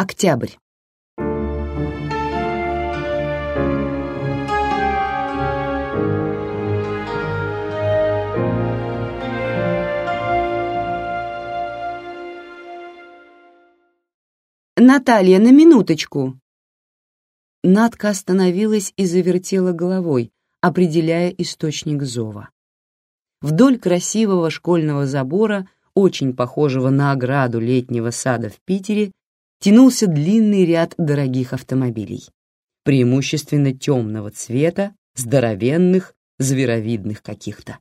Октябрь. «Наталья, на минуточку!» Надка остановилась и завертела головой, определяя источник зова. Вдоль красивого школьного забора, очень похожего на ограду летнего сада в Питере, тянулся длинный ряд дорогих автомобилей, преимущественно темного цвета, здоровенных, зверовидных каких-то.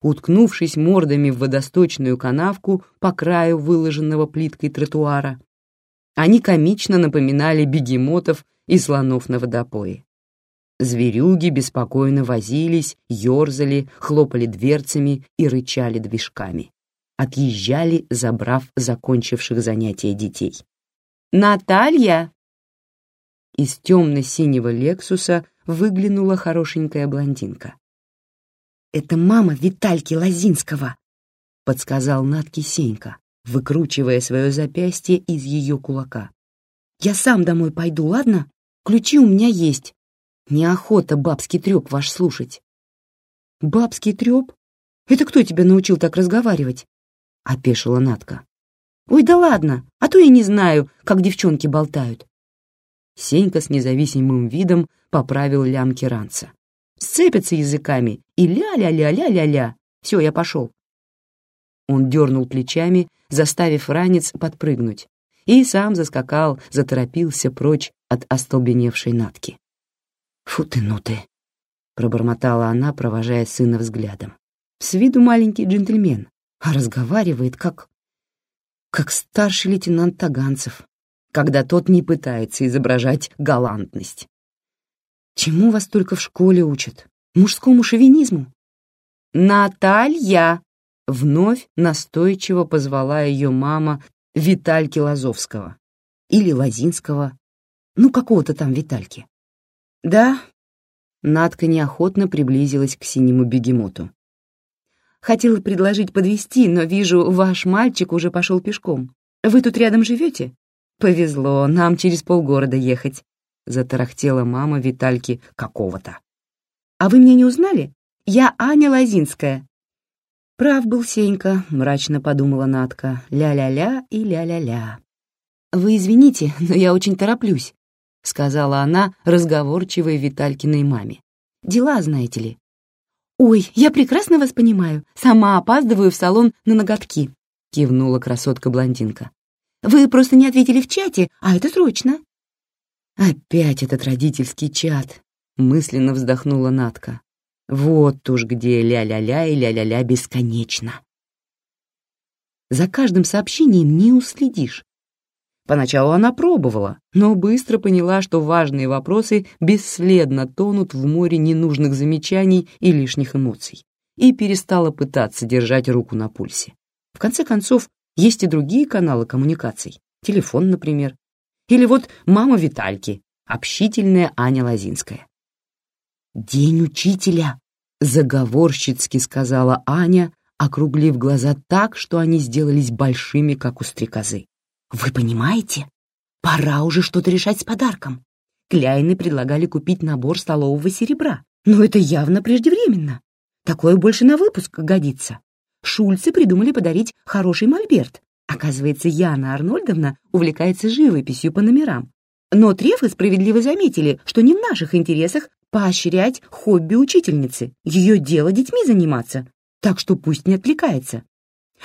Уткнувшись мордами в водосточную канавку по краю выложенного плиткой тротуара, они комично напоминали бегемотов и слонов на водопое. Зверюги беспокойно возились, ерзали, хлопали дверцами и рычали движками. Отъезжали, забрав закончивших занятия детей. «Наталья!» Из темно-синего «Лексуса» выглянула хорошенькая блондинка. «Это мама Витальки Лозинского», — подсказал Натке Сенька, выкручивая свое запястье из ее кулака. «Я сам домой пойду, ладно? Ключи у меня есть. Неохота бабский треп ваш слушать». «Бабский треп? Это кто тебя научил так разговаривать?» — опешила Натка. Ой, да ладно, а то я не знаю, как девчонки болтают. Сенька с независимым видом поправил лямки ранца. Сцепятся языками и ля-ля-ля-ля-ля-ля. Все, я пошел. Он дернул плечами, заставив ранец подпрыгнуть, и сам заскакал, заторопился прочь от остолбеневшей натки. «Фу ты, ну ты!» — пробормотала она, провожая сына взглядом. «С виду маленький джентльмен, а разговаривает как как старший лейтенант Таганцев, когда тот не пытается изображать галантность. Чему вас только в школе учат? Мужскому шовинизму? «Наталья!» — вновь настойчиво позвала ее мама Витальки Лазовского. Или Лазинского. Ну, какого-то там Витальки. «Да?» Надка неохотно приблизилась к синему бегемоту. Хотела предложить подвести, но вижу, ваш мальчик уже пошел пешком. Вы тут рядом живете? Повезло, нам через полгорода ехать. Затарахтела мама Витальки какого-то. А вы меня не узнали? Я Аня Лозинская. Прав был Сенька, мрачно подумала Натка. Ля-ля-ля и ля-ля-ля. Вы извините, но я очень тороплюсь, сказала она разговорчивой Виталькиной маме. Дела, знаете ли. «Ой, я прекрасно вас понимаю. Сама опаздываю в салон на ноготки», — кивнула красотка-блондинка. «Вы просто не ответили в чате, а это срочно». «Опять этот родительский чат», — мысленно вздохнула Натка. «Вот уж где ля-ля-ля и ля-ля-ля бесконечно». За каждым сообщением не уследишь. Поначалу она пробовала, но быстро поняла, что важные вопросы бесследно тонут в море ненужных замечаний и лишних эмоций, и перестала пытаться держать руку на пульсе. В конце концов, есть и другие каналы коммуникаций, телефон, например. Или вот мама Витальки, общительная Аня Лозинская. «День учителя», — заговорщицки сказала Аня, округлив глаза так, что они сделались большими, как у стрекозы. Вы понимаете? Пора уже что-то решать с подарком. Кляйны предлагали купить набор столового серебра, но это явно преждевременно. Такое больше на выпуск годится. Шульцы придумали подарить хороший мольберт. Оказывается, Яна Арнольдовна увлекается живописью по номерам. Но Трефы справедливо заметили, что не в наших интересах поощрять хобби учительницы, ее дело детьми заниматься, так что пусть не отвлекается.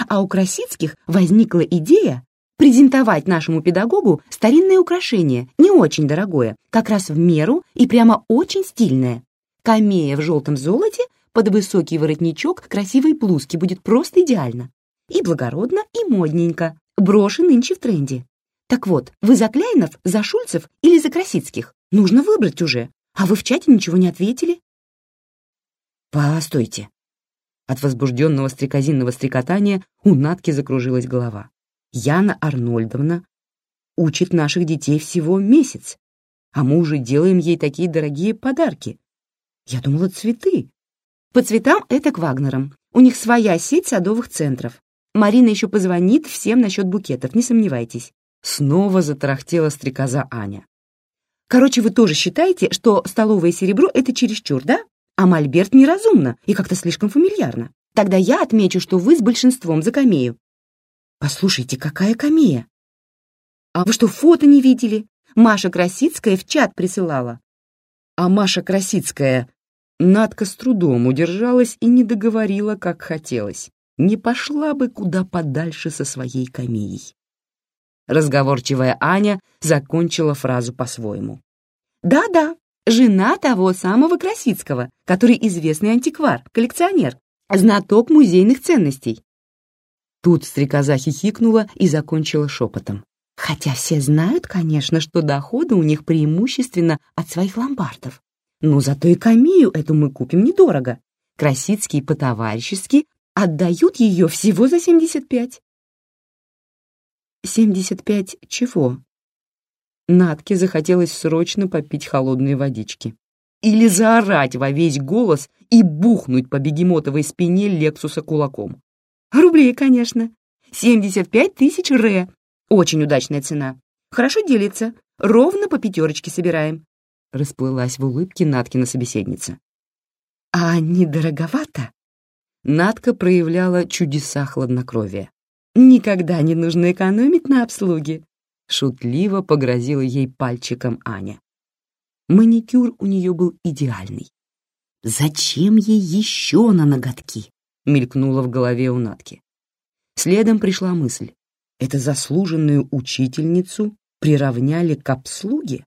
А у Красицких возникла идея презентовать нашему педагогу старинное украшение, не очень дорогое, как раз в меру и прямо очень стильное. Камея в желтом золоте под высокий воротничок красивой блузки будет просто идеально. И благородно, и модненько. Броши нынче в тренде. Так вот, вы за Кляйнов, за Шульцев или за Красицких? Нужно выбрать уже. А вы в чате ничего не ответили? Постойте. От возбужденного стрекозинного стрекотания у Натки закружилась голова. Яна Арнольдовна учит наших детей всего месяц, а мы уже делаем ей такие дорогие подарки. Я думала, цветы. По цветам это к Вагнерам. У них своя сеть садовых центров. Марина еще позвонит всем насчет букетов, не сомневайтесь. Снова затарахтела стрекоза Аня. Короче, вы тоже считаете, что столовое серебро — это чересчур, да? А мольберт неразумно и как-то слишком фамильярно. Тогда я отмечу, что вы с большинством за камею. Послушайте, какая камея? А вы что, фото не видели? Маша Красицкая в чат присылала. А Маша Красицкая... Надка с трудом удержалась и не договорила, как хотелось. Не пошла бы куда подальше со своей камеей. Разговорчивая Аня закончила фразу по-своему. «Да-да, жена того самого Красицкого, который известный антиквар, коллекционер, знаток музейных ценностей». Тут стрекоза хихикнула и закончила шепотом. Хотя все знают, конечно, что доходы у них преимущественно от своих ломбардов. Но зато и камею эту мы купим недорого. Красицкий по-товарищески отдают ее всего за 75. Семьдесят пять чего? Натке захотелось срочно попить холодной водички. Или заорать во весь голос и бухнуть по бегемотовой спине Лексуса кулаком. Рублей, конечно. Семьдесят пять тысяч ре. Очень удачная цена. Хорошо делится. Ровно по пятерочке собираем. Расплылась в улыбке Наткина собеседница. А не дороговато? Натка проявляла чудеса хладнокровия. Никогда не нужно экономить на обслуге», — шутливо погрозила ей пальчиком Аня. Маникюр у нее был идеальный. «Зачем ей еще на ноготки?» — мелькнула в голове у Натки. Следом пришла мысль. Это заслуженную учительницу приравняли к обслуге?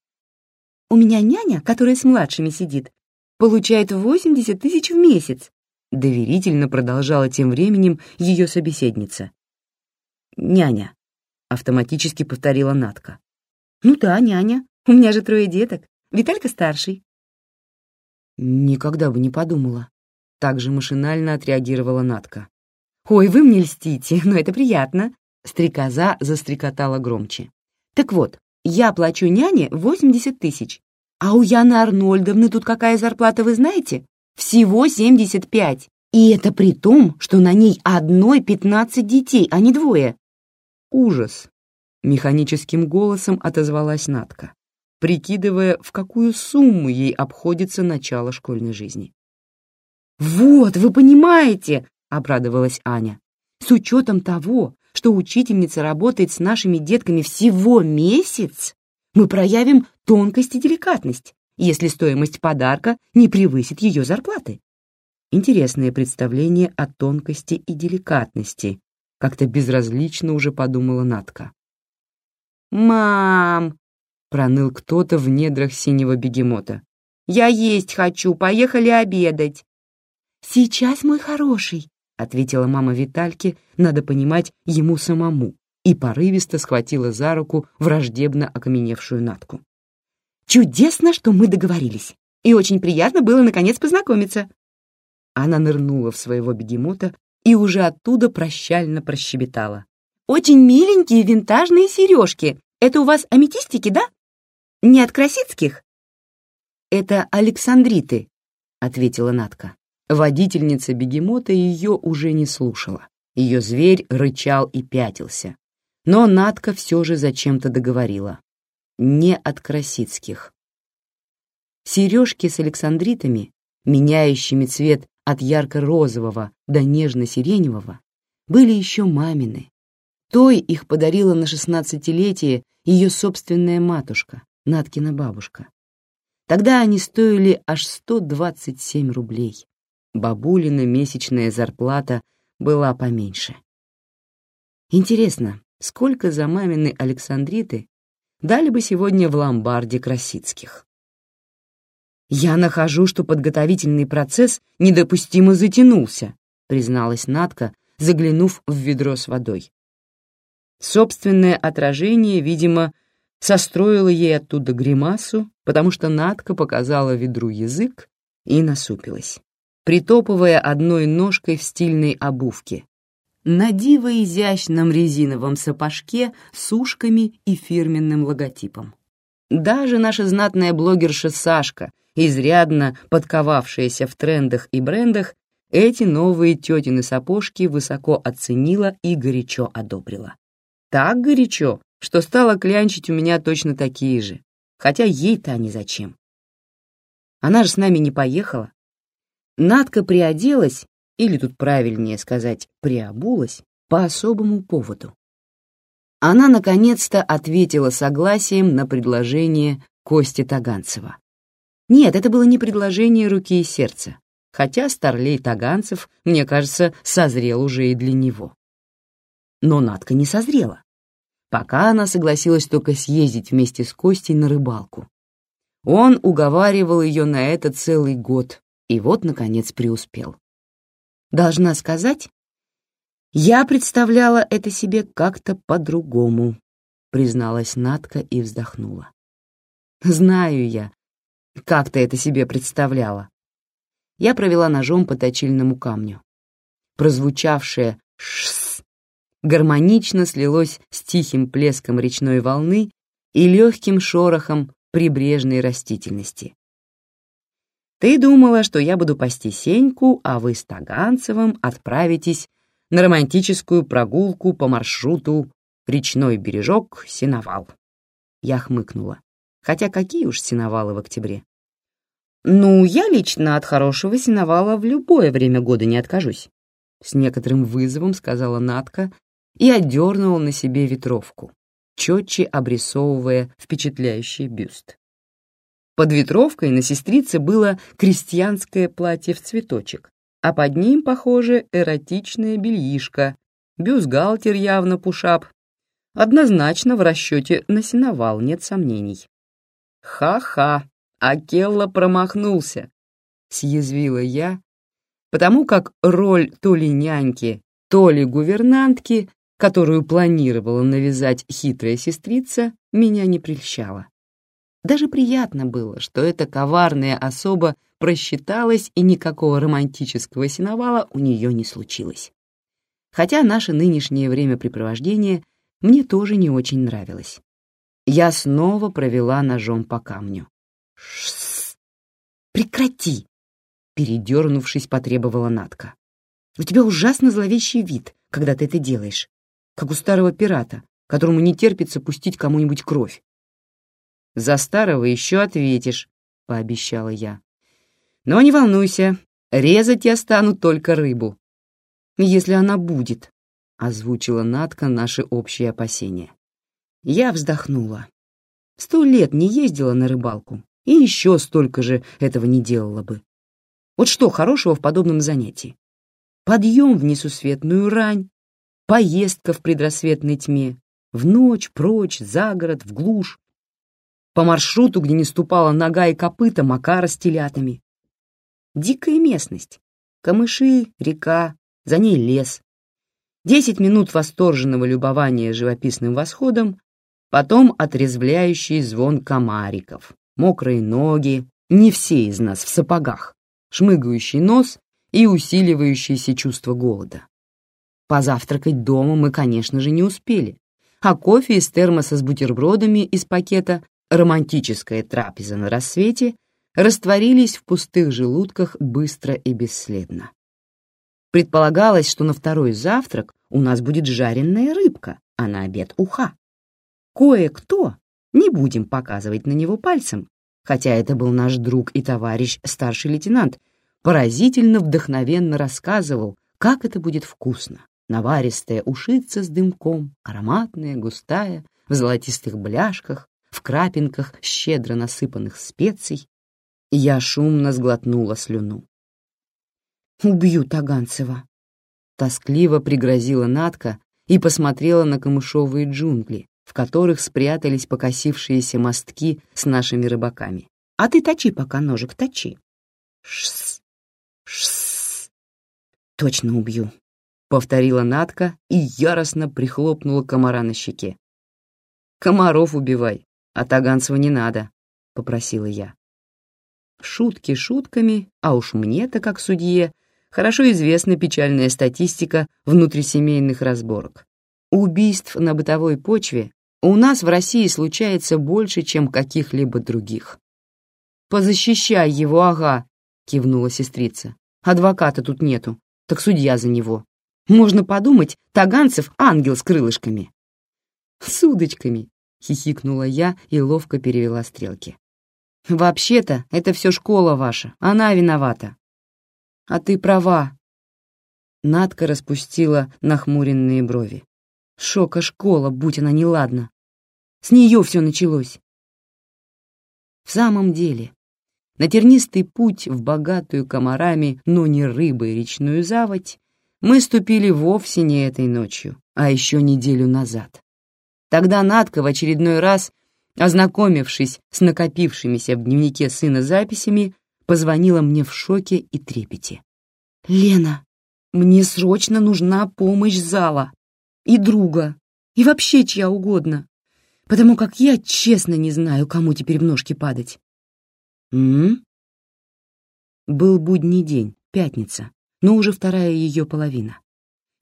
«У меня няня, которая с младшими сидит, получает 80 тысяч в месяц», доверительно продолжала тем временем ее собеседница. «Няня», — автоматически повторила Натка. «Ну да, няня. У меня же трое деток. Виталька старший». «Никогда бы не подумала». Так же машинально отреагировала Натка. «Ой, вы мне льстите, но это приятно». Стрекоза застрекотала громче. «Так вот, я плачу няне 80 тысяч. А у Яны Арнольдовны тут какая зарплата, вы знаете? Всего 75. И это при том, что на ней одной 15 детей, а не двое. «Ужас!» — механическим голосом отозвалась Натка, прикидывая, в какую сумму ей обходится начало школьной жизни. «Вот, вы понимаете!» — обрадовалась Аня. «С учетом того, что учительница работает с нашими детками всего месяц, мы проявим тонкость и деликатность, если стоимость подарка не превысит ее зарплаты. Интересное представление о тонкости и деликатности, как-то безразлично уже подумала Натка. «Мам!» — проныл кто-то в недрах синего бегемота. «Я есть хочу, поехали обедать!» «Сейчас, мой хороший!» — ответила мама Витальки, надо понимать, ему самому, и порывисто схватила за руку враждебно окаменевшую Натку. «Чудесно, что мы договорились, и очень приятно было наконец познакомиться!» Она нырнула в своего бегемота и уже оттуда прощально прощебетала. «Очень миленькие винтажные сережки. Это у вас аметистики, да? Не от красицких?» «Это Александриты», — ответила Натка. Водительница бегемота ее уже не слушала. Ее зверь рычал и пятился. Но Натка все же зачем-то договорила. Не от красицких. Сережки с александритами, меняющими цвет от ярко-розового до нежно-сиреневого, были еще мамины. Той их подарила на шестнадцатилетие ее собственная матушка, Наткина бабушка. Тогда они стоили аж 127 рублей. Бабулина месячная зарплата была поменьше. Интересно, сколько за мамины Александриты дали бы сегодня в ломбарде Красицких? «Я нахожу, что подготовительный процесс недопустимо затянулся», призналась Натка, заглянув в ведро с водой. Собственное отражение, видимо, состроило ей оттуда гримасу, потому что Натка показала ведру язык и насупилась, притопывая одной ножкой в стильной обувке, на диво изящном резиновом сапожке с ушками и фирменным логотипом. Даже наша знатная блогерша Сашка изрядно подковавшаяся в трендах и брендах, эти новые тетины сапожки высоко оценила и горячо одобрила. Так горячо, что стала клянчить у меня точно такие же, хотя ей-то они зачем. Она же с нами не поехала. Надка приоделась, или тут правильнее сказать, приобулась, по особому поводу. Она наконец-то ответила согласием на предложение Кости Таганцева. Нет, это было не предложение руки и сердца, хотя Старлей Таганцев, мне кажется, созрел уже и для него. Но Надка не созрела. Пока она согласилась только съездить вместе с Костей на рыбалку. Он уговаривал ее на это целый год, и вот, наконец, преуспел. Должна сказать, я представляла это себе как-то по-другому, призналась Надка и вздохнула. Знаю я, как ты это себе представляла. Я провела ножом по точильному камню. Прозвучавшее «шс» гармонично слилось с тихим плеском речной волны и легким шорохом прибрежной растительности. Ты думала, что я буду пасти Сеньку, а вы с Таганцевым отправитесь на романтическую прогулку по маршруту «Речной бережок, Сеновал». Я хмыкнула. Хотя какие уж сеновалы в октябре. Ну, я лично от хорошего сеновала в любое время года не откажусь. С некоторым вызовом сказала Натка и отдернула на себе ветровку, четче обрисовывая впечатляющий бюст. Под ветровкой на сестрице было крестьянское платье в цветочек, а под ним, похоже, эротичное бельишко, бюстгальтер явно пушап. Однозначно в расчете на сеновал, нет сомнений. «Ха-ха, Акелла промахнулся», — съязвила я, потому как роль то ли няньки, то ли гувернантки, которую планировала навязать хитрая сестрица, меня не прельщала. Даже приятно было, что эта коварная особа просчиталась и никакого романтического синовала у нее не случилось. Хотя наше нынешнее времяпрепровождение мне тоже не очень нравилось. Я снова провела ножом по камню. «Шсс! Прекрати!» Передернувшись, потребовала Натка. «У тебя ужасно зловещий вид, когда ты это делаешь, как у старого пирата, которому не терпится пустить кому-нибудь кровь». «За старого еще ответишь», — пообещала я. «Но не волнуйся, резать я стану только рыбу». «Если она будет», — озвучила Натка наши общие опасения. Я вздохнула. Сто лет не ездила на рыбалку, и еще столько же этого не делала бы. Вот что хорошего в подобном занятии? Подъем в несусветную рань, поездка в предрассветной тьме, в ночь, прочь, за город, в глушь, по маршруту, где не ступала нога и копыта Макара с телятами. Дикая местность. Камыши, река, за ней лес. Десять минут восторженного любования живописным восходом потом отрезвляющий звон комариков, мокрые ноги, не все из нас в сапогах, шмыгающий нос и усиливающееся чувство голода. Позавтракать дома мы, конечно же, не успели, а кофе из термоса с бутербродами из пакета «Романтическая трапеза на рассвете» растворились в пустых желудках быстро и бесследно. Предполагалось, что на второй завтрак у нас будет жареная рыбка, а на обед — уха. Кое-кто, не будем показывать на него пальцем, хотя это был наш друг и товарищ старший лейтенант, поразительно вдохновенно рассказывал, как это будет вкусно. Наваристая ушица с дымком, ароматная, густая, в золотистых бляшках, в крапинках щедро насыпанных специй. Я шумно сглотнула слюну. «Убью Таганцева!» Тоскливо пригрозила Натка и посмотрела на камышовые джунгли, в которых спрятались покосившиеся мостки с нашими рыбаками. А ты точи пока ножик, точи. Шс, шс. Точно убью, повторила Натка и яростно прихлопнула комара на щеке. Комаров убивай, а Таганцева не надо, попросила я. Шутки шутками, а уж мне-то, как судье, хорошо известна печальная статистика внутрисемейных разборок. Убийств на бытовой почве у нас в России случается больше, чем каких-либо других. «Позащищай его, ага», — кивнула сестрица. «Адвоката тут нету, так судья за него. Можно подумать, Таганцев — ангел с крылышками». С удочками, хихикнула я и ловко перевела стрелки. Вообще-то, это все школа ваша, она виновата. А ты права. Надка распустила нахмуренные брови. Шока школа, будь она неладна. С нее все началось. В самом деле, на тернистый путь в богатую комарами, но не рыбой речную заводь мы ступили вовсе не этой ночью, а еще неделю назад. Тогда Надка в очередной раз, ознакомившись с накопившимися в дневнике сына записями, позвонила мне в шоке и трепете. «Лена, мне срочно нужна помощь зала и друга, и вообще чья угодно, потому как я честно не знаю, кому теперь в ножки падать». «М?», Был будний день, пятница, но уже вторая ее половина.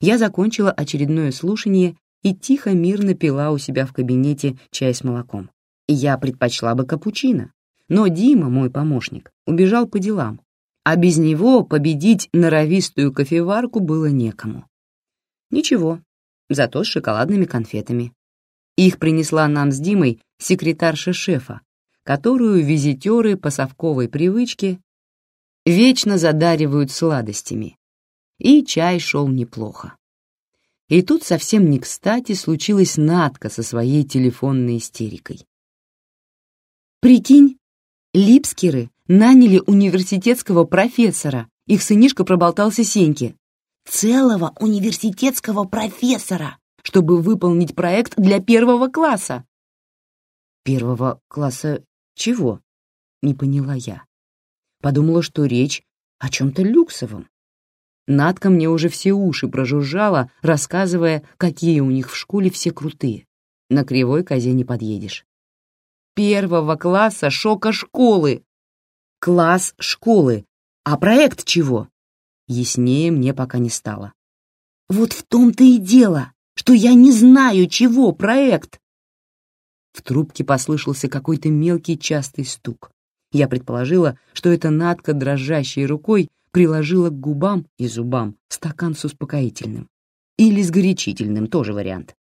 Я закончила очередное слушание и тихо мирно пила у себя в кабинете чай с молоком. Я предпочла бы капучино, но Дима, мой помощник, убежал по делам, а без него победить норовистую кофеварку было некому. Ничего, зато с шоколадными конфетами. Их принесла нам с Димой секретарша шефа, которую визитеры по совковой привычке вечно задаривают сладостями. И чай шел неплохо. И тут совсем не кстати случилась Надка со своей телефонной истерикой. «Прикинь, липскеры наняли университетского профессора, их сынишка проболтался Сеньке. Целого университетского профессора, чтобы выполнить проект для первого класса. Первого класса чего? Не поняла я. Подумала, что речь о чем-то люксовом. Надка мне уже все уши прожужжала, рассказывая, какие у них в школе все крутые. На кривой козе не подъедешь. Первого класса шока школы. Класс школы. А проект чего? Яснее мне пока не стало. Вот в том-то и дело, что я не знаю, чего проект. В трубке послышался какой-то мелкий частый стук. Я предположила, что это Надка дрожащей рукой приложила к губам и зубам стакан с успокоительным. Или с горячительным, тоже вариант.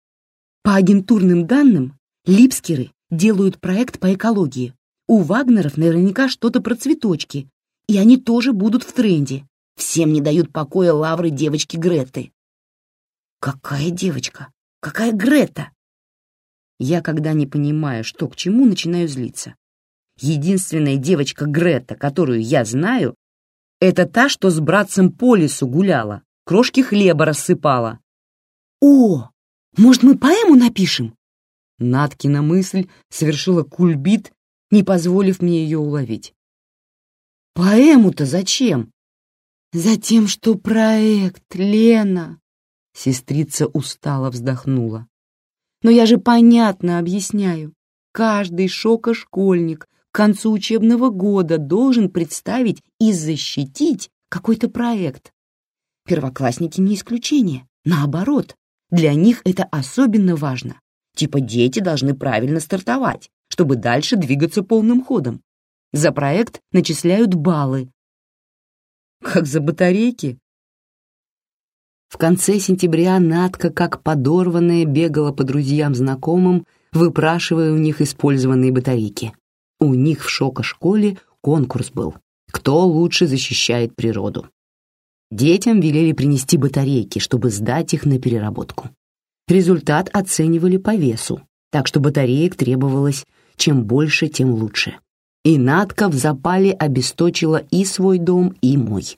По агентурным данным, липскеры делают проект по экологии. У Вагнеров наверняка что-то про цветочки, и они тоже будут в тренде. Всем не дают покоя лавры девочки Греты. Какая девочка? Какая Грета? Я, когда не понимаю, что к чему, начинаю злиться. Единственная девочка Грета, которую я знаю, это та, что с братцем по лесу гуляла, крошки хлеба рассыпала. «О, может, мы поэму напишем?» Наткина мысль совершила кульбит, не позволив мне ее уловить. «Поэму-то зачем?» «Затем, что проект, Лена!» Сестрица устало вздохнула. «Но я же понятно объясняю. Каждый шокошкольник концу учебного года должен представить и защитить какой-то проект. Первоклассники не исключение. Наоборот, для них это особенно важно. Типа дети должны правильно стартовать, чтобы дальше двигаться полным ходом. За проект начисляют баллы. Как за батарейки? В конце сентября Надка, как подорванная, бегала по друзьям-знакомым, выпрашивая у них использованные батарейки. У них в шоко-школе конкурс был «Кто лучше защищает природу?». Детям велели принести батарейки, чтобы сдать их на переработку. Результат оценивали по весу, так что батареек требовалось чем больше, тем лучше. И Надка в запале обесточила и свой дом, и мой.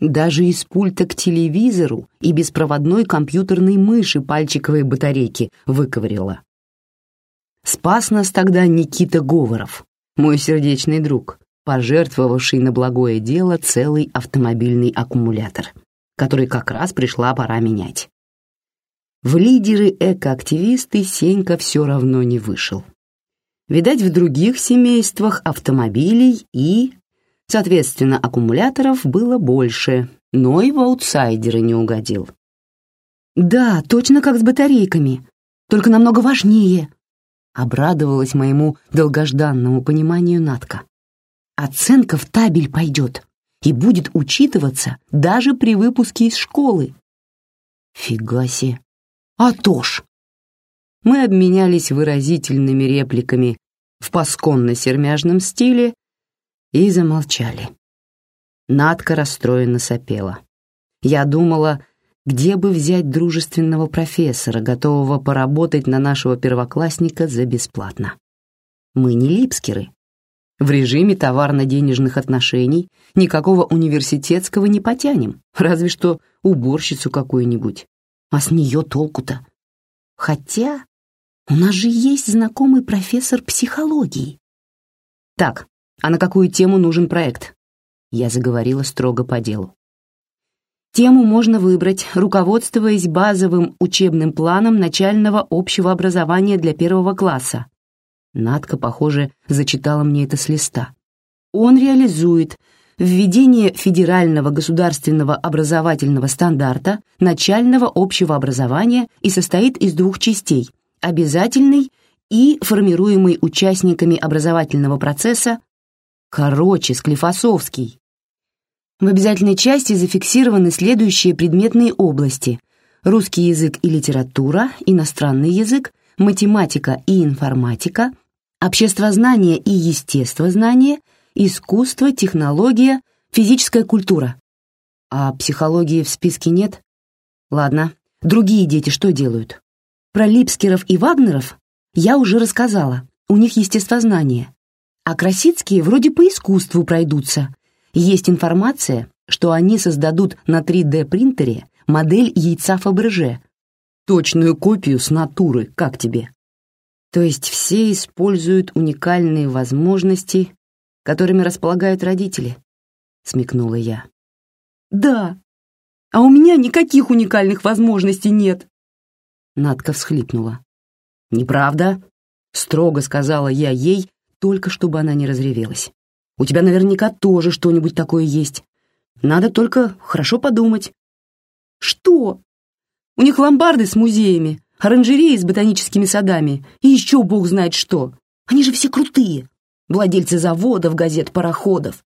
Даже из пульта к телевизору и беспроводной компьютерной мыши пальчиковые батарейки выковырила. Спас нас тогда Никита Говоров, мой сердечный друг, пожертвовавший на благое дело целый автомобильный аккумулятор, который как раз пришла пора менять. В лидеры экоактивисты Сенька все равно не вышел. Видать, в других семействах автомобилей и, соответственно, аккумуляторов было больше, но и в аутсайдеры не угодил. «Да, точно как с батарейками, только намного важнее», Обрадовалась моему долгожданному пониманию Натка. Оценка в табель пойдет и будет учитываться даже при выпуске из школы. Фига себе. А то ж. Мы обменялись выразительными репликами в пасконно-сермяжном стиле и замолчали. Надка расстроенно сопела. Я думала, где бы взять дружественного профессора, готового поработать на нашего первоклассника за бесплатно. Мы не липскеры. В режиме товарно-денежных отношений никакого университетского не потянем, разве что уборщицу какую-нибудь. А с нее толку-то? Хотя у нас же есть знакомый профессор психологии. Так, а на какую тему нужен проект? Я заговорила строго по делу. Тему можно выбрать, руководствуясь базовым учебным планом начального общего образования для первого класса. Надка, похоже, зачитала мне это с листа. Он реализует введение федерального государственного образовательного стандарта начального общего образования и состоит из двух частей – обязательный и формируемый участниками образовательного процесса, короче, Склифосовский. В обязательной части зафиксированы следующие предметные области – русский язык и литература, иностранный язык, математика и информатика, обществознание и естествознание, искусство, технология, физическая культура. А психологии в списке нет? Ладно, другие дети что делают? Про Липскеров и Вагнеров я уже рассказала, у них естествознание. А Красицкие вроде по искусству пройдутся – есть информация, что они создадут на 3D-принтере модель яйца Фаберже, точную копию с натуры, как тебе. То есть все используют уникальные возможности, которыми располагают родители, смекнула я. Да, а у меня никаких уникальных возможностей нет. Надка всхлипнула. «Неправда», — строго сказала я ей, только чтобы она не разревелась. У тебя наверняка тоже что-нибудь такое есть. Надо только хорошо подумать. Что? У них ломбарды с музеями, оранжереи с ботаническими садами и еще бог знает что. Они же все крутые. Владельцы заводов, газет, пароходов.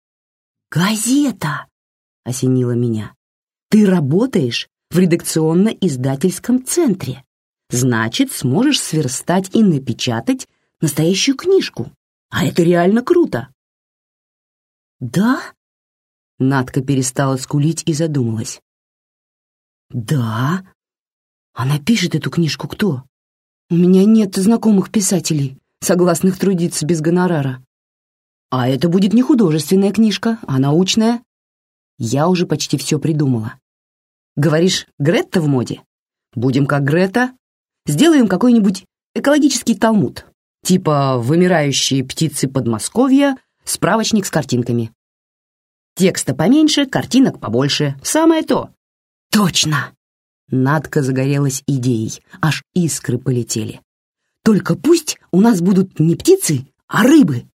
«Газета!» — осенила меня. «Ты работаешь в редакционно-издательском центре. Значит, сможешь сверстать и напечатать настоящую книжку. А это реально круто!» «Да?» Надка перестала скулить и задумалась. «Да? Она пишет эту книжку кто? У меня нет знакомых писателей, согласных трудиться без гонорара. А это будет не художественная книжка, а научная. Я уже почти все придумала. Говоришь, Гретта в моде? Будем как Грета. Сделаем какой-нибудь экологический талмуд, типа «Вымирающие птицы Подмосковья», Справочник с картинками. Текста поменьше, картинок побольше. Самое то. Точно! Надка загорелась идеей, аж искры полетели. Только пусть у нас будут не птицы, а рыбы.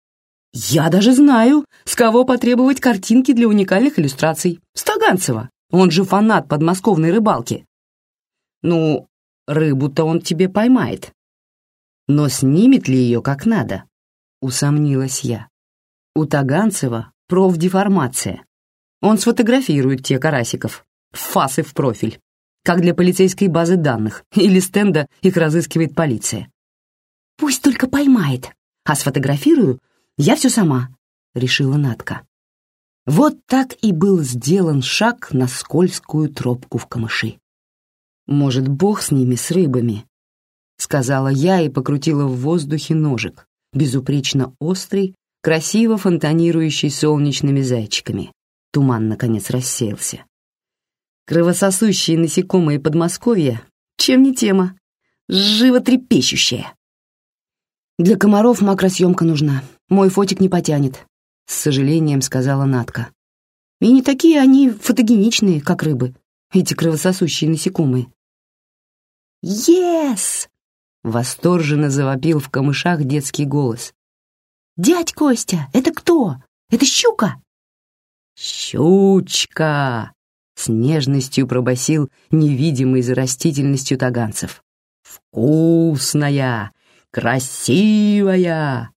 Я даже знаю, с кого потребовать картинки для уникальных иллюстраций. Стаганцева. Он же фанат подмосковной рыбалки. Ну, рыбу-то он тебе поймает. Но снимет ли ее как надо? Усомнилась я. У Таганцева профдеформация. Он сфотографирует те карасиков, фасы в профиль, как для полицейской базы данных, или стенда их разыскивает полиция. «Пусть только поймает, а сфотографирую я все сама», — решила Натка. Вот так и был сделан шаг на скользкую тропку в камыши. «Может, бог с ними, с рыбами?» — сказала я и покрутила в воздухе ножик, безупречно острый, красиво фонтанирующий солнечными зайчиками. Туман, наконец, рассеялся. Кровососущие насекомые Подмосковья, чем не тема, животрепещущая. «Для комаров макросъемка нужна. Мой фотик не потянет», — с сожалением сказала Натка. «И не такие они фотогеничные, как рыбы, эти кровососущие насекомые». «Ес!» — восторженно завопил в камышах детский голос. «Дядь Костя, это кто? Это щука?» «Щучка!» — с нежностью пробасил невидимый за растительностью таганцев. «Вкусная! Красивая!»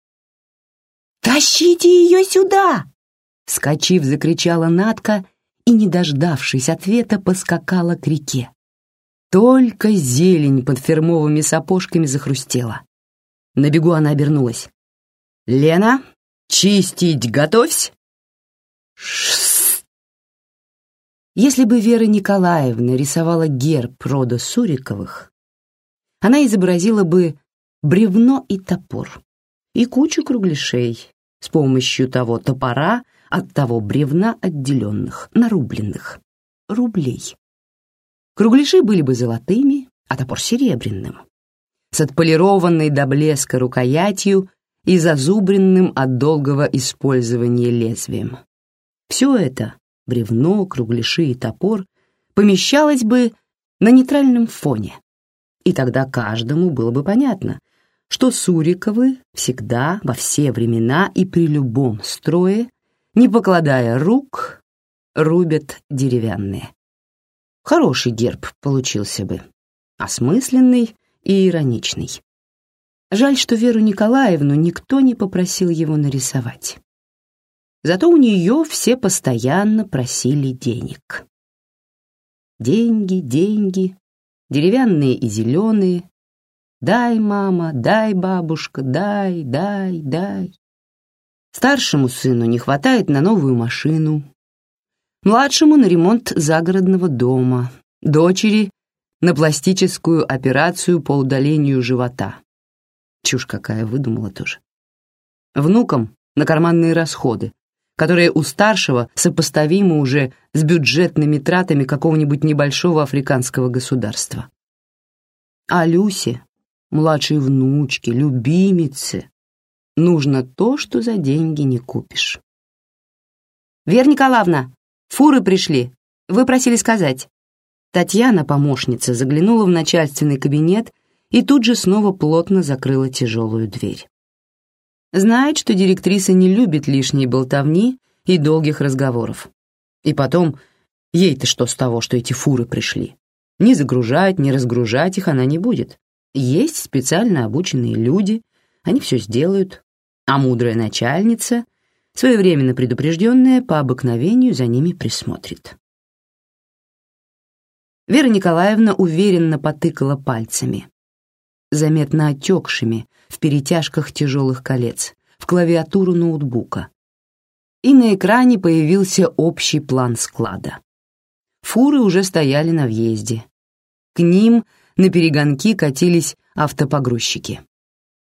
«Тащите ее сюда!» Вскочив, закричала Натка и, не дождавшись ответа, поскакала к реке. Только зелень под фермовыми сапожками захрустела. На бегу она обернулась. «Лена, чистить готовься!» Шсс. Если бы Вера Николаевна рисовала герб рода Суриковых, она изобразила бы бревно и топор, и кучу кругляшей с помощью того топора от того бревна отделенных, нарубленных, рублей. Кругляши были бы золотыми, а топор серебряным, с отполированной до блеска рукоятью и зазубренным от долгого использования лезвием. Все это, бревно, кругляши и топор, помещалось бы на нейтральном фоне, и тогда каждому было бы понятно, что Суриковы всегда, во все времена и при любом строе, не покладая рук, рубят деревянные. Хороший герб получился бы, осмысленный и ироничный. Жаль, что Веру Николаевну никто не попросил его нарисовать. Зато у нее все постоянно просили денег. Деньги, деньги, деревянные и зеленые. Дай, мама, дай, бабушка, дай, дай, дай. Старшему сыну не хватает на новую машину, младшему на ремонт загородного дома, дочери на пластическую операцию по удалению живота. Чушь какая, выдумала тоже. Внукам на карманные расходы, которые у старшего сопоставимы уже с бюджетными тратами какого-нибудь небольшого африканского государства. А Люсе, младшей внучке, любимице, нужно то, что за деньги не купишь. «Вера Николаевна, Фуры пришли. Вы просили сказать». Татьяна, помощница, заглянула в начальственный кабинет и тут же снова плотно закрыла тяжелую дверь. Знает, что директриса не любит лишней болтовни и долгих разговоров. И потом, ей-то что с того, что эти фуры пришли? Ни загружать, ни разгружать их она не будет. Есть специально обученные люди, они все сделают, а мудрая начальница — своевременно предупрежденная, по обыкновению за ними присмотрит. Вера Николаевна уверенно потыкала пальцами, заметно отекшими в перетяжках тяжелых колец, в клавиатуру ноутбука. И на экране появился общий план склада. Фуры уже стояли на въезде. К ним на перегонки катились автопогрузчики.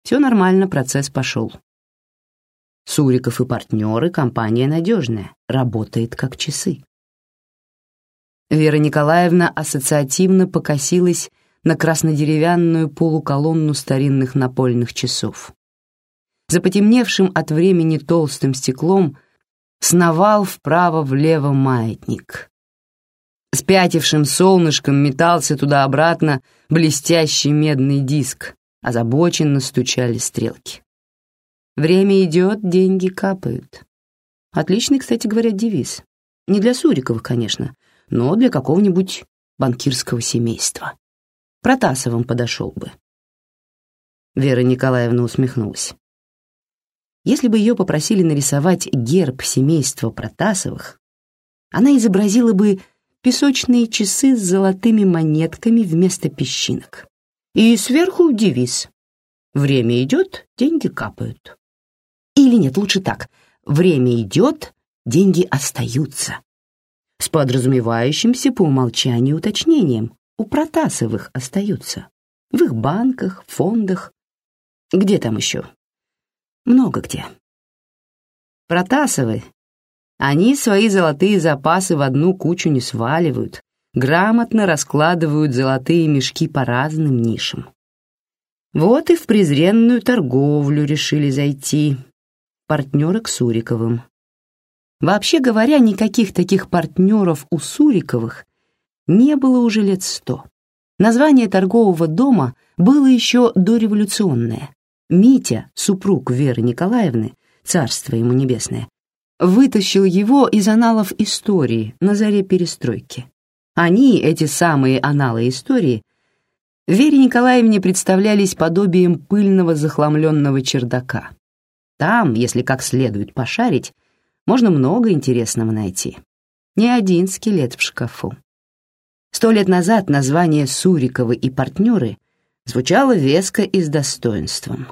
Все нормально, процесс пошел. Суриков и партнеры — компания надежная, работает как часы. Вера Николаевна ассоциативно покосилась на краснодеревянную полуколонну старинных напольных часов. За потемневшим от времени толстым стеклом сновал вправо-влево маятник. С пятившим солнышком метался туда-обратно блестящий медный диск, озабоченно стучали стрелки. Время идет, деньги капают. Отличный, кстати говоря, девиз. Не для Суриковых, конечно, но для какого-нибудь банкирского семейства. Протасовым подошел бы. Вера Николаевна усмехнулась. Если бы ее попросили нарисовать герб семейства Протасовых, она изобразила бы песочные часы с золотыми монетками вместо песчинок. И сверху девиз «Время идет, деньги капают». Или нет, лучше так. Время идет, деньги остаются. С подразумевающимся по умолчанию уточнением. У Протасовых остаются. В их банках, фондах. Где там еще? Много где. Протасовы. Они свои золотые запасы в одну кучу не сваливают, грамотно раскладывают золотые мешки по разным нишам. Вот и в презренную торговлю решили зайти, партнеры к Суриковым. Вообще говоря, никаких таких партнеров у Суриковых не было уже лет сто. Название торгового дома было еще дореволюционное. Митя, супруг Веры Николаевны, царство ему небесное, вытащил его из аналов истории на заре перестройки. Они, эти самые аналы истории, Вере Николаевне представлялись подобием пыльного захламленного чердака, там, если как следует пошарить, можно много интересного найти. Не один скелет в шкафу. Сто лет назад название Суриковы и партнеры звучало веско и с достоинством.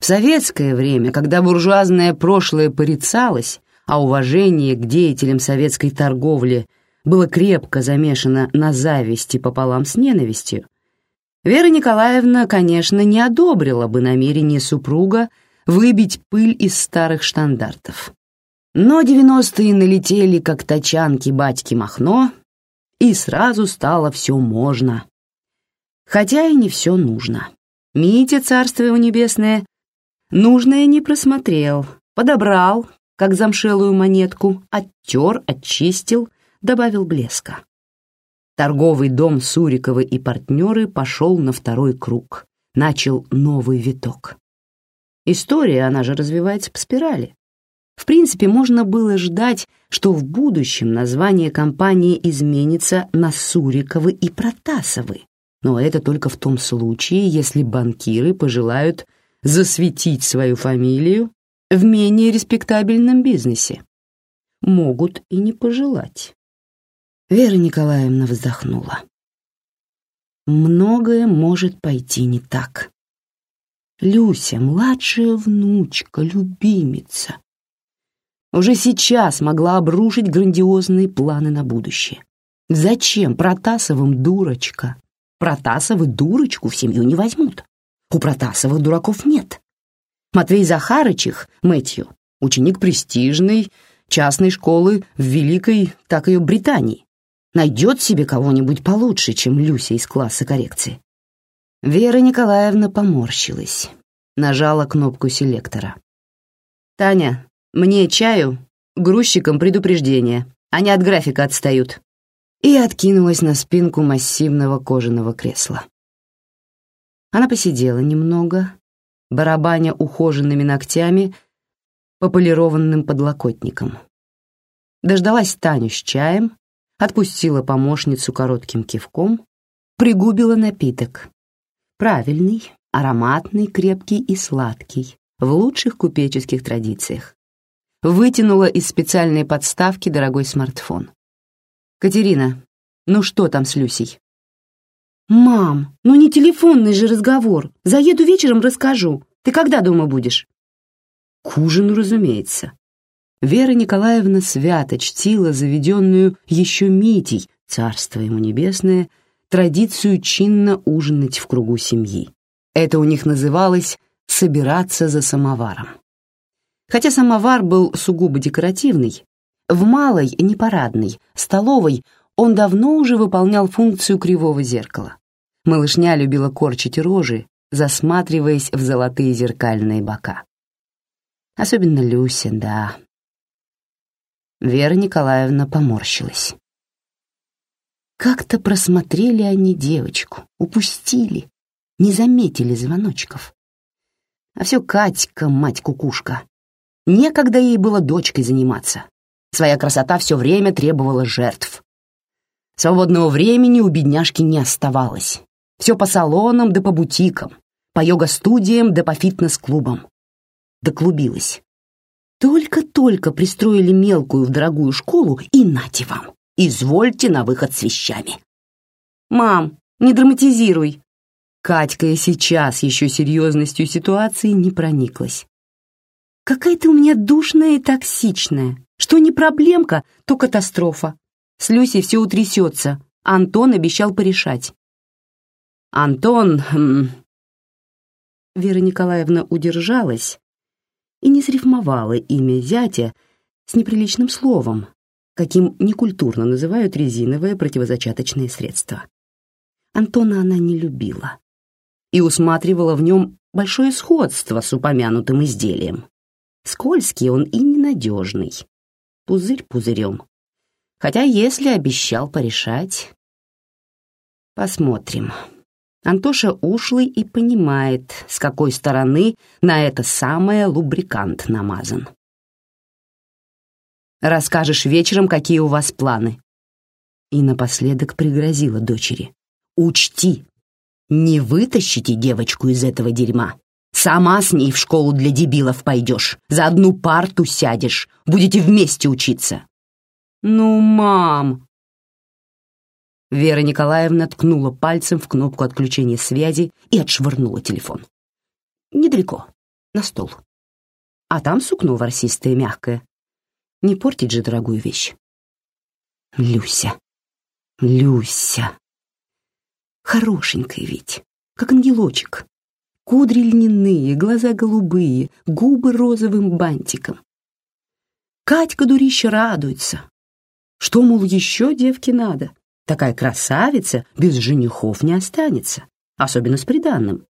В советское время, когда буржуазное прошлое порицалось, а уважение к деятелям советской торговли было крепко замешано на зависти пополам с ненавистью, Вера Николаевна, конечно, не одобрила бы намерение супруга выбить пыль из старых штандартов. Но девяностые налетели, как тачанки батьки Махно, и сразу стало все можно. Хотя и не все нужно. Митя, царство его небесное, нужное не просмотрел, подобрал, как замшелую монетку, оттер, очистил, добавил блеска. Торговый дом Суриковы и партнеры пошел на второй круг, начал новый виток. История, она же развивается по спирали. В принципе, можно было ждать, что в будущем название компании изменится на Суриковы и Протасовы, но это только в том случае, если банкиры пожелают засветить свою фамилию в менее респектабельном бизнесе. Могут и не пожелать. Вера Николаевна вздохнула. Многое может пойти не так. Люся, младшая внучка, любимица, уже сейчас могла обрушить грандиозные планы на будущее. Зачем Протасовым дурочка? Протасовы дурочку в семью не возьмут. У Протасовых дураков нет. Матвей Захарыч Мэтью, ученик престижной частной школы в Великой, так ее Британии найдет себе кого-нибудь получше, чем Люся из класса коррекции. Вера Николаевна поморщилась, нажала кнопку селектора. «Таня, мне чаю, грузчикам предупреждение, они от графика отстают». И откинулась на спинку массивного кожаного кресла. Она посидела немного, барабаня ухоженными ногтями по полированным подлокотникам. Дождалась Таню с чаем, отпустила помощницу коротким кивком, пригубила напиток. Правильный, ароматный, крепкий и сладкий, в лучших купеческих традициях. Вытянула из специальной подставки дорогой смартфон. «Катерина, ну что там с Люсей?» «Мам, ну не телефонный же разговор. Заеду вечером, расскажу. Ты когда дома будешь?» «К ужину, разумеется. Вера Николаевна свято чтила заведенную еще Митей, царство ему небесное, традицию чинно ужинать в кругу семьи. Это у них называлось «собираться за самоваром». Хотя самовар был сугубо декоративный, в малой, непарадной, столовой он давно уже выполнял функцию кривого зеркала. Малышня любила корчить рожи, засматриваясь в золотые зеркальные бока. Особенно Люся, да, Вера Николаевна поморщилась. Как-то просмотрели они девочку, упустили, не заметили звоночков. А все Катька, мать-кукушка. Некогда ей было дочкой заниматься. Своя красота все время требовала жертв. Свободного времени у бедняжки не оставалось. Все по салонам да по бутикам, по йога-студиям да по фитнес-клубам. Доклубилась. Только-только пристроили мелкую в дорогую школу, и нате вам, извольте на выход с вещами. «Мам, не драматизируй!» Катька сейчас еще серьезностью ситуации не прониклась. «Какая ты у меня душная и токсичная. Что не проблемка, то катастрофа. С Люсей все утрясется. Антон обещал порешать». «Антон...» хм... Вера Николаевна удержалась, и не срифмовала имя зятя с неприличным словом, каким некультурно называют резиновое противозачаточное средство. Антона она не любила и усматривала в нем большое сходство с упомянутым изделием. Скользкий он и ненадежный. Пузырь пузырем. Хотя если обещал порешать... Посмотрим. Антоша ушлый и понимает, с какой стороны на это самое лубрикант намазан. «Расскажешь вечером, какие у вас планы». И напоследок пригрозила дочери. «Учти, не вытащите девочку из этого дерьма. Сама с ней в школу для дебилов пойдешь, за одну парту сядешь, будете вместе учиться». «Ну, мам!» Вера Николаевна ткнула пальцем в кнопку отключения связи и отшвырнула телефон. Недалеко, на стол. А там сукно ворсистое, мягкое. Не портить же дорогую вещь. Люся, Люся. Хорошенькая ведь, как ангелочек. Кудри льняные, глаза голубые, губы розовым бантиком. Катька дурища радуется. Что, мол, еще девке надо? Такая красавица без женихов не останется, особенно с приданным.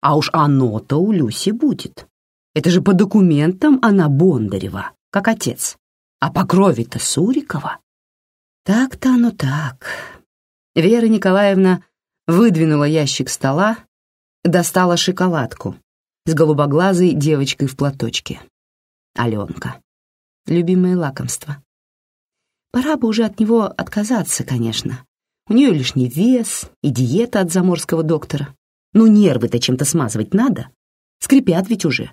А уж оно-то у Люси будет. Это же по документам она Бондарева, как отец. А по крови-то Сурикова. Так-то оно так. Вера Николаевна выдвинула ящик стола, достала шоколадку с голубоглазой девочкой в платочке. Аленка. Любимое лакомство. Пора бы уже от него отказаться, конечно. У нее лишний вес и диета от заморского доктора. Ну, нервы-то чем-то смазывать надо. Скрипят ведь уже.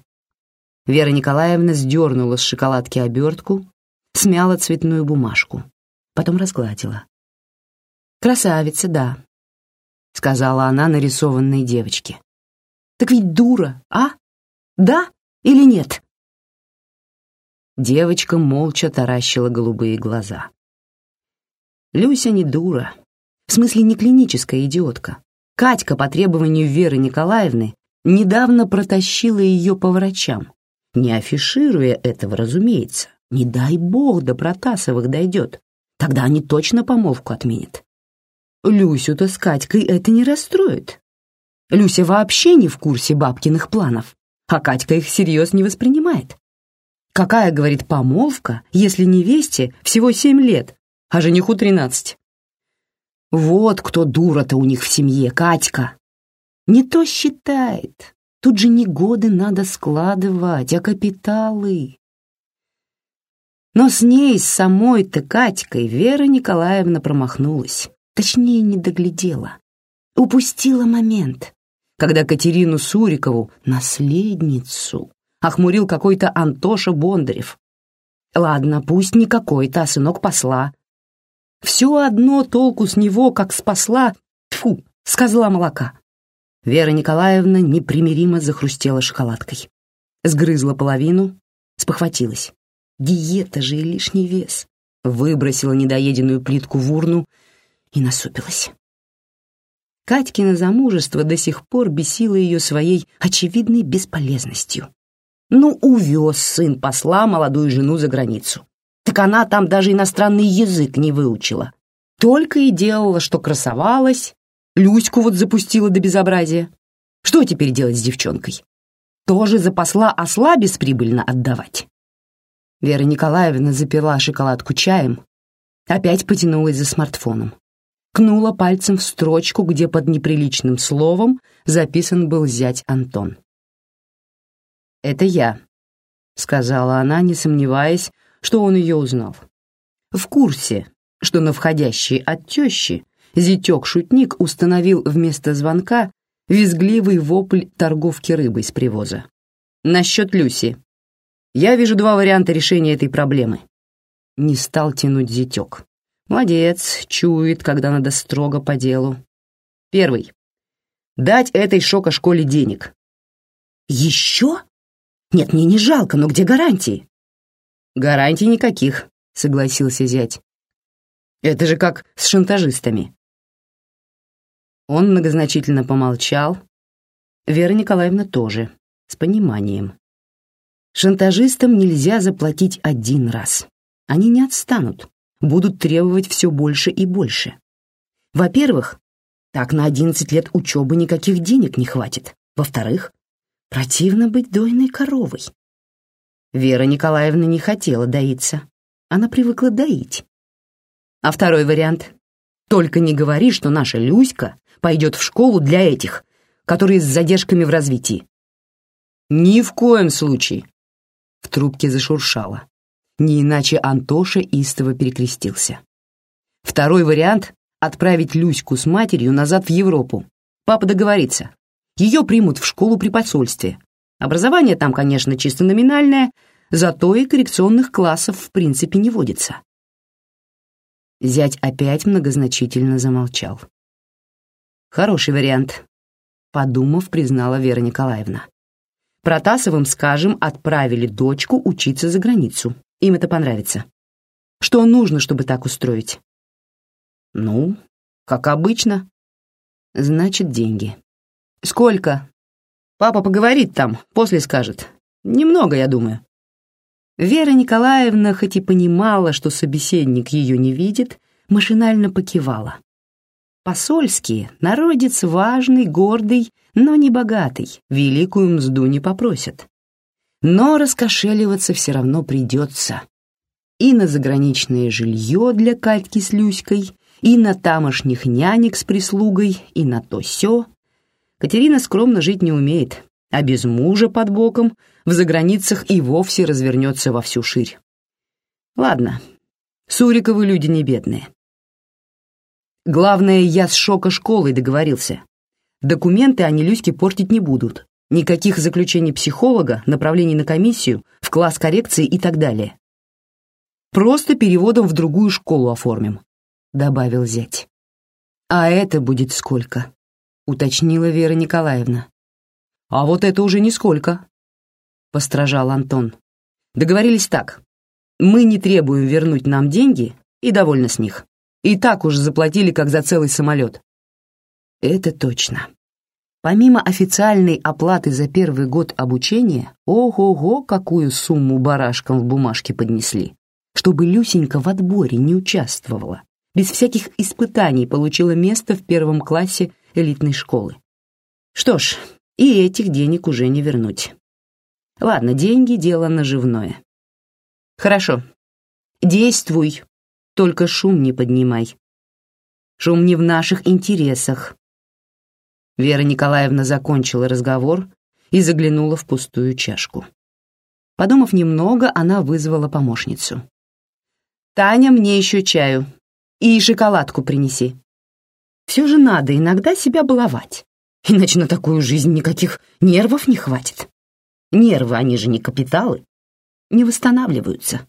Вера Николаевна сдернула с шоколадки обертку, смяла цветную бумажку, потом разгладила. «Красавица, да», — сказала она нарисованной девочке. «Так ведь дура, а? Да или нет?» Девочка молча таращила голубые глаза. Люся не дура. В смысле, не клиническая идиотка. Катька по требованию Веры Николаевны недавно протащила ее по врачам, не афишируя этого, разумеется. Не дай бог до Протасовых дойдет. Тогда они точно помолвку отменят. Люсю-то с Катькой это не расстроит. Люся вообще не в курсе бабкиных планов, а Катька их всерьез не воспринимает. Какая, говорит, помолвка, если невесте всего семь лет, а жениху тринадцать? Вот кто дура-то у них в семье, Катька. Не то считает. Тут же не годы надо складывать, а капиталы. Но с ней, с самой-то Катькой, Вера Николаевна промахнулась. Точнее, не доглядела. Упустила момент, когда Катерину Сурикову, наследницу, охмурил какой-то Антоша Бондарев. Ладно, пусть не какой-то, а сынок посла. Все одно толку с него, как с посла, тьфу, с козла молока. Вера Николаевна непримиримо захрустела шоколадкой. Сгрызла половину, спохватилась. Диета же и лишний вес. Выбросила недоеденную плитку в урну и насупилась. Катькино замужество до сих пор бесило ее своей очевидной бесполезностью. Ну, увез сын посла молодую жену за границу. Так она там даже иностранный язык не выучила. Только и делала, что красовалась, Люську вот запустила до безобразия. Что теперь делать с девчонкой? Тоже за посла осла бесприбыльно отдавать? Вера Николаевна запила шоколадку чаем, опять потянулась за смартфоном. Кнула пальцем в строчку, где под неприличным словом записан был зять Антон. «Это я», — сказала она, не сомневаясь, что он ее узнал. В курсе, что на входящий от тещи зятек-шутник установил вместо звонка визгливый вопль торговки рыбой с привоза. «Насчет Люси. Я вижу два варианта решения этой проблемы». Не стал тянуть зятек. Молодец, чует, когда надо строго по делу. Первый. Дать этой шока-школе денег. Еще? Нет, мне не жалко, но где гарантии? Гарантий никаких, согласился зять. Это же как с шантажистами. Он многозначительно помолчал. Вера Николаевна тоже, с пониманием. Шантажистам нельзя заплатить один раз. Они не отстанут, будут требовать все больше и больше. Во-первых, так на 11 лет учебы никаких денег не хватит. Во-вторых, Противно быть дойной коровой. Вера Николаевна не хотела доиться. Она привыкла доить. А второй вариант. Только не говори, что наша Люська пойдет в школу для этих, которые с задержками в развитии. Ни в коем случае. В трубке зашуршало. Не иначе Антоша истово перекрестился. Второй вариант — отправить Люську с матерью назад в Европу. Папа договорится. Ее примут в школу при посольстве. Образование там, конечно, чисто номинальное, зато и коррекционных классов в принципе не водится. Зять опять многозначительно замолчал. «Хороший вариант», — подумав, признала Вера Николаевна. «Протасовым, скажем, отправили дочку учиться за границу. Им это понравится. Что нужно, чтобы так устроить?» «Ну, как обычно». «Значит, деньги». «Сколько?» «Папа поговорит там, после скажет. Немного, я думаю». Вера Николаевна, хоть и понимала, что собеседник ее не видит, машинально покивала. Посольские, народец важный, гордый, но не богатый, великую мзду не попросят. Но раскошеливаться все равно придется. И на заграничное жилье для Катьки с Люськой, и на тамошних нянек с прислугой, и на то сё. Катерина скромно жить не умеет, а без мужа под боком в заграницах и вовсе развернется во всю ширь. Ладно, Суриковы люди не бедные. Главное, я с шока школой договорился. Документы они Люське портить не будут. Никаких заключений психолога, направлений на комиссию, в класс коррекции и так далее. Просто переводом в другую школу оформим, добавил зять. А это будет сколько? уточнила Вера Николаевна. «А вот это уже нисколько», — постражал Антон. «Договорились так. Мы не требуем вернуть нам деньги и довольны с них. И так уж заплатили, как за целый самолет». Это точно. Помимо официальной оплаты за первый год обучения, ого-го, какую сумму барашкам в бумажке поднесли, чтобы Люсенька в отборе не участвовала, без всяких испытаний получила место в первом классе элитной школы. Что ж, и этих денег уже не вернуть. Ладно, деньги — дело наживное. Хорошо, действуй, только шум не поднимай. Шум не в наших интересах. Вера Николаевна закончила разговор и заглянула в пустую чашку. Подумав немного, она вызвала помощницу. «Таня, мне еще чаю. И шоколадку принеси. Все же надо иногда себя баловать иначе на такую жизнь никаких нервов не хватит. Нервы, они же не капиталы, не восстанавливаются.